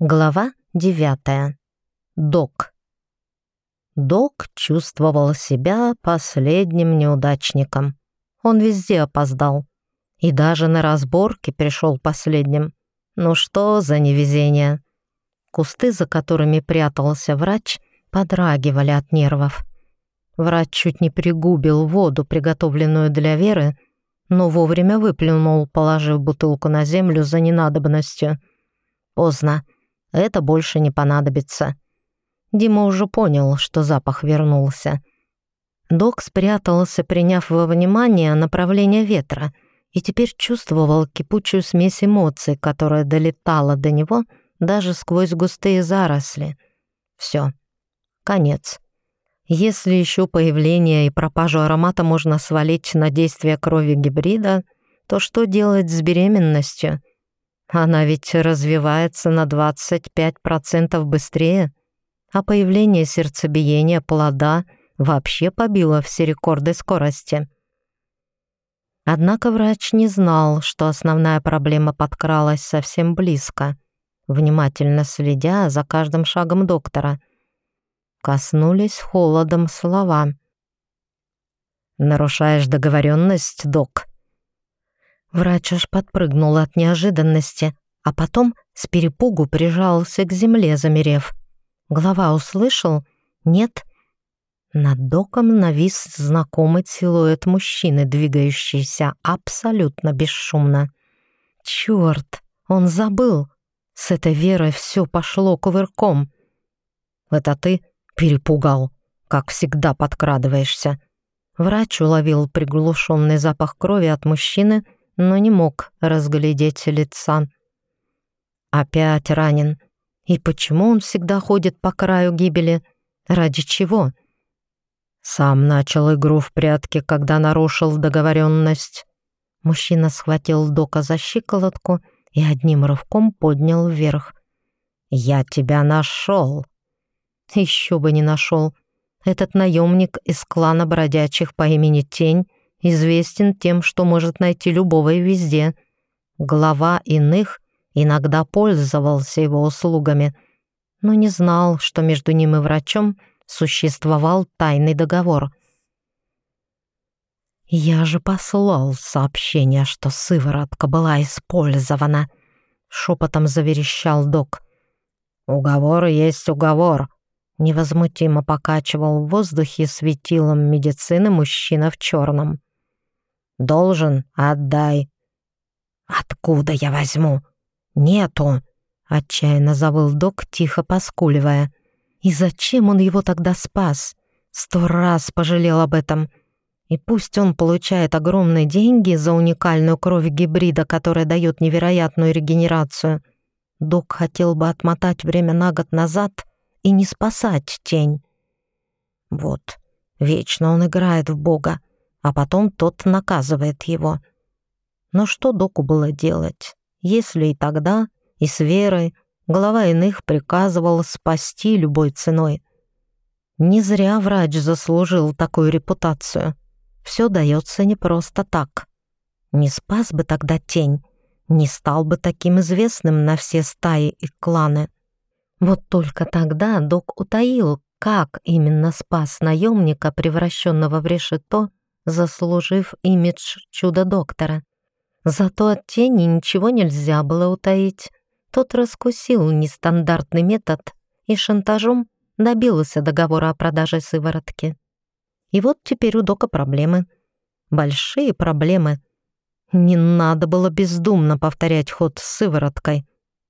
Глава девятая. Док. Док чувствовал себя последним неудачником. Он везде опоздал. И даже на разборке пришел последним. Ну что за невезение? Кусты, за которыми прятался врач, подрагивали от нервов. Врач чуть не пригубил воду, приготовленную для Веры, но вовремя выплюнул, положив бутылку на землю за ненадобностью. Поздно. Это больше не понадобится. Дима уже понял, что запах вернулся. Док спрятался, приняв во внимание направление ветра, и теперь чувствовал кипучую смесь эмоций, которая долетала до него даже сквозь густые заросли. Все. Конец. Если еще появление и пропажу аромата можно свалить на действие крови гибрида, то что делать с беременностью? Она ведь развивается на 25% быстрее, а появление сердцебиения плода вообще побило все рекорды скорости. Однако врач не знал, что основная проблема подкралась совсем близко, внимательно следя за каждым шагом доктора. Коснулись холодом слова. «Нарушаешь договоренность, док?» Врач аж подпрыгнул от неожиданности, а потом с перепугу прижался к земле, замерев. Глава услышал? Нет. Над доком навис знакомый силуэт мужчины, двигающийся абсолютно бесшумно. Черт, он забыл. С этой верой все пошло кувырком. «Это ты?» — перепугал. «Как всегда подкрадываешься». Врач уловил приглушенный запах крови от мужчины — но не мог разглядеть лица. Опять ранен. И почему он всегда ходит по краю гибели? Ради чего? Сам начал игру в прятки, когда нарушил договоренность. Мужчина схватил Дока за щиколотку и одним рывком поднял вверх. «Я тебя нашел!» Еще бы не нашел. Этот наемник из клана бродячих по имени Тень известен тем, что может найти любого и везде. Глава иных иногда пользовался его услугами, но не знал, что между ним и врачом существовал тайный договор. «Я же послал сообщение, что сыворотка была использована», — шепотом заверещал док. «Уговор есть уговор», — невозмутимо покачивал в воздухе светилом медицины мужчина в черном. Должен, отдай. Откуда я возьму? Нету. Отчаянно завыл док, тихо поскуливая. И зачем он его тогда спас? Сто раз пожалел об этом. И пусть он получает огромные деньги за уникальную кровь гибрида, которая дает невероятную регенерацию, док хотел бы отмотать время на год назад и не спасать тень. Вот, вечно он играет в Бога а потом тот наказывает его. Но что доку было делать, если и тогда, и с верой глава иных приказывал спасти любой ценой? Не зря врач заслужил такую репутацию. Все дается не просто так. Не спас бы тогда тень, не стал бы таким известным на все стаи и кланы. Вот только тогда док утаил, как именно спас наемника, превращенного в решето, заслужив имидж чудо-доктора. Зато от тени ничего нельзя было утаить. Тот раскусил нестандартный метод и шантажом добился договора о продаже сыворотки. И вот теперь у Дока проблемы. Большие проблемы. Не надо было бездумно повторять ход с сывороткой.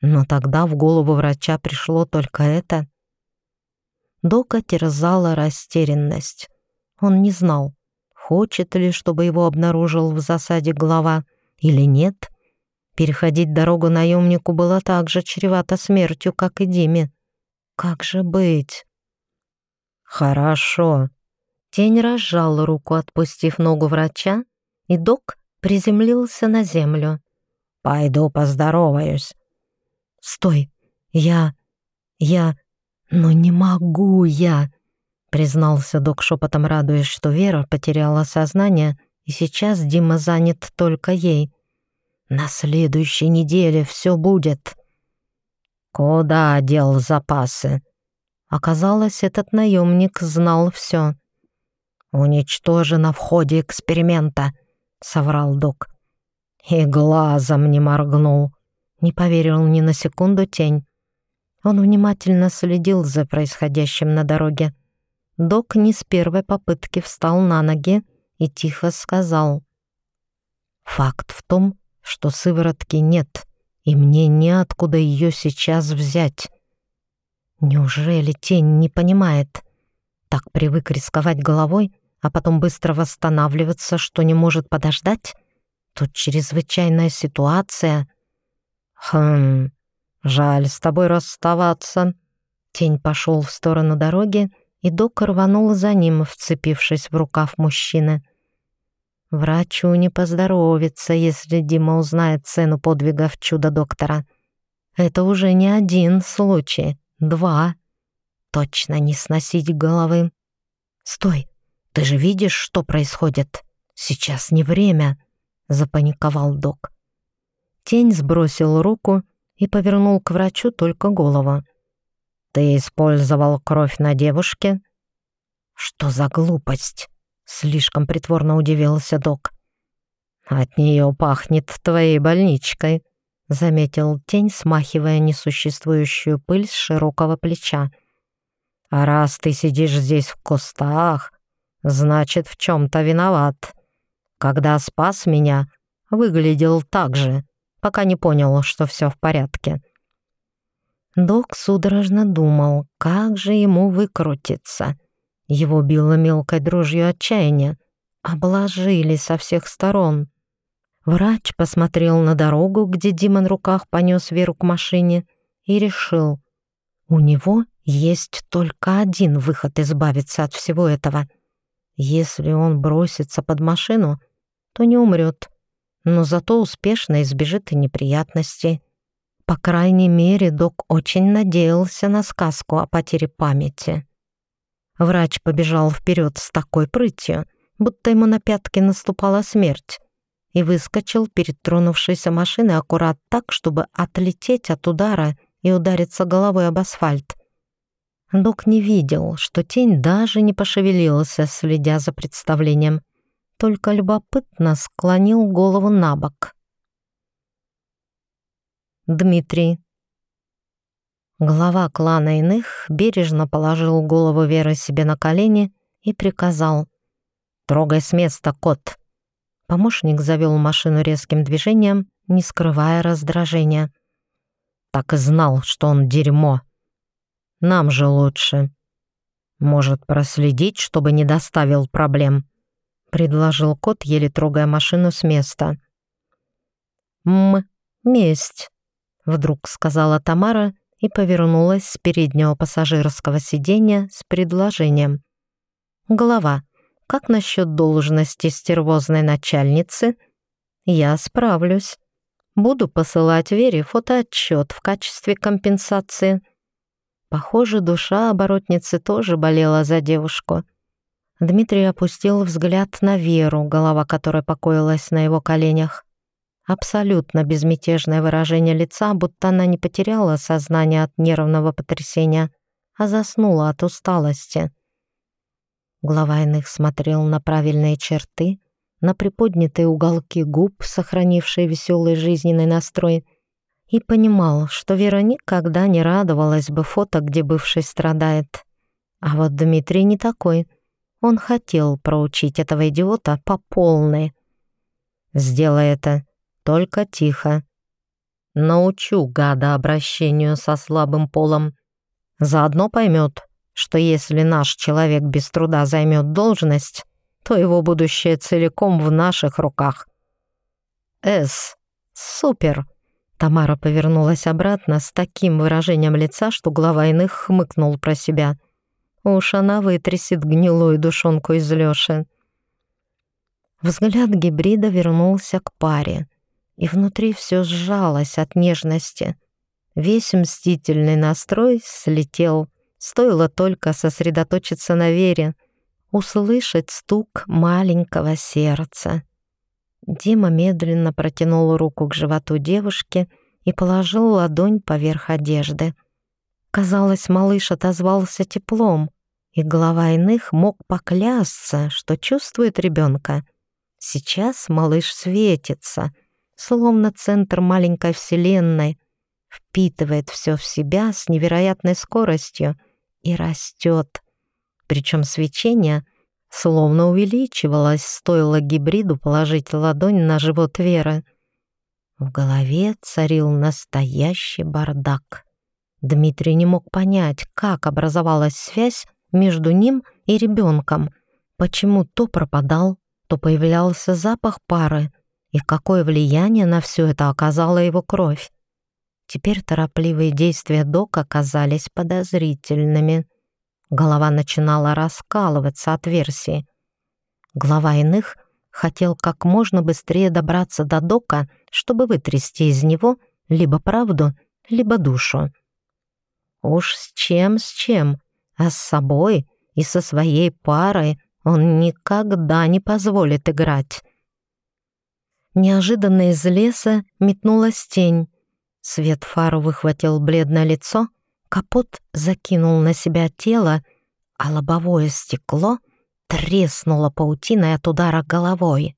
Но тогда в голову врача пришло только это. Дока терзала растерянность. Он не знал, хочет ли, чтобы его обнаружил в засаде глава, или нет. Переходить дорогу наемнику было так же чревато смертью, как и Диме. Как же быть? Хорошо. Тень разжал руку, отпустив ногу врача, и док приземлился на землю. «Пойду поздороваюсь». «Стой! Я... я... но не могу я!» Признался док шепотом, радуясь, что Вера потеряла сознание, и сейчас Дима занят только ей. «На следующей неделе все будет». Куда дел запасы? Оказалось, этот наемник знал все. «Уничтожено в ходе эксперимента», — соврал док. И глазом не моргнул. Не поверил ни на секунду тень. Он внимательно следил за происходящим на дороге. Док не с первой попытки встал на ноги и тихо сказал. «Факт в том, что сыворотки нет, и мне неоткуда ее сейчас взять». Неужели тень не понимает? Так привык рисковать головой, а потом быстро восстанавливаться, что не может подождать? Тут чрезвычайная ситуация. Хм, жаль с тобой расставаться. Тень пошел в сторону дороги, и док рванул за ним, вцепившись в рукав мужчины. Врачу не поздоровится, если Дима узнает цену подвигов чудо-доктора. Это уже не один случай. Два. Точно не сносить головы. Стой, ты же видишь, что происходит? Сейчас не время, запаниковал док. Тень сбросил руку и повернул к врачу только голову. Ты использовал кровь на девушке? Что за глупость? Слишком притворно удивился док. От нее пахнет твоей больничкой заметил тень, смахивая несуществующую пыль с широкого плеча. «А раз ты сидишь здесь в кустах, значит, в чем-то виноват. Когда спас меня, выглядел так же, пока не понял, что все в порядке». Док судорожно думал, как же ему выкрутиться. Его било мелкой дрожью отчаяния. Обложили со всех сторон. Врач посмотрел на дорогу, где Дима на руках понес Веру к машине, и решил, у него есть только один выход избавиться от всего этого. Если он бросится под машину, то не умрет, но зато успешно избежит и неприятностей. По крайней мере, док очень надеялся на сказку о потере памяти. Врач побежал вперед с такой прытью, будто ему на пятки наступала смерть и выскочил перед тронувшейся машиной аккурат так, чтобы отлететь от удара и удариться головой об асфальт. Док не видел, что тень даже не пошевелился, следя за представлением, только любопытно склонил голову на бок. Дмитрий. Глава клана иных бережно положил голову Веры себе на колени и приказал «Трогай с места, кот!» Помощник завел машину резким движением, не скрывая раздражения. Так и знал, что он дерьмо. Нам же лучше. Может, проследить, чтобы не доставил проблем? Предложил кот, еле трогая машину с места. «М, месть», — вдруг сказала Тамара и повернулась с переднего пассажирского сиденья с предложением. «Голова, как насчет должности стервозной начальницы? Я справлюсь. Буду посылать Вере фотоотчет в качестве компенсации. Похоже, душа оборотницы тоже болела за девушку. Дмитрий опустил взгляд на Веру, голова которой покоилась на его коленях. Абсолютно безмятежное выражение лица, будто она не потеряла сознание от нервного потрясения, а заснула от усталости. Глава иных смотрел на правильные черты, на приподнятые уголки губ, сохранившие веселый жизненный настрой, и понимал, что Вера никогда не радовалась бы фото, где бывший страдает. А вот Дмитрий не такой. Он хотел проучить этого идиота по полной. «Сделай это, только тихо. Научу гада обращению со слабым полом. Заодно поймет, что если наш человек без труда займет должность, то его будущее целиком в наших руках. «С. Супер!» Тамара повернулась обратно с таким выражением лица, что глава иных хмыкнул про себя. Уж она вытрясет гнилую душонку из Лёши. Взгляд гибрида вернулся к паре, и внутри все сжалось от нежности. Весь мстительный настрой слетел — Стоило только сосредоточиться на вере, услышать стук маленького сердца. Дима медленно протянул руку к животу девушки и положил ладонь поверх одежды. Казалось, малыш отозвался теплом, и глава иных мог поклясться, что чувствует ребенка. Сейчас малыш светится, словно центр маленькой вселенной, впитывает все в себя с невероятной скоростью и растет. Причем свечение словно увеличивалось, стоило гибриду положить ладонь на живот Веры. В голове царил настоящий бардак. Дмитрий не мог понять, как образовалась связь между ним и ребенком, почему то пропадал, то появлялся запах пары, и какое влияние на все это оказала его кровь. Теперь торопливые действия Дока казались подозрительными. Голова начинала раскалываться от версии. Глава иных хотел как можно быстрее добраться до Дока, чтобы вытрясти из него либо правду, либо душу. Уж с чем, с чем, а с собой и со своей парой он никогда не позволит играть. Неожиданно из леса метнулась тень. Свет фару выхватил бледное лицо, капот закинул на себя тело, а лобовое стекло треснуло паутиной от удара головой.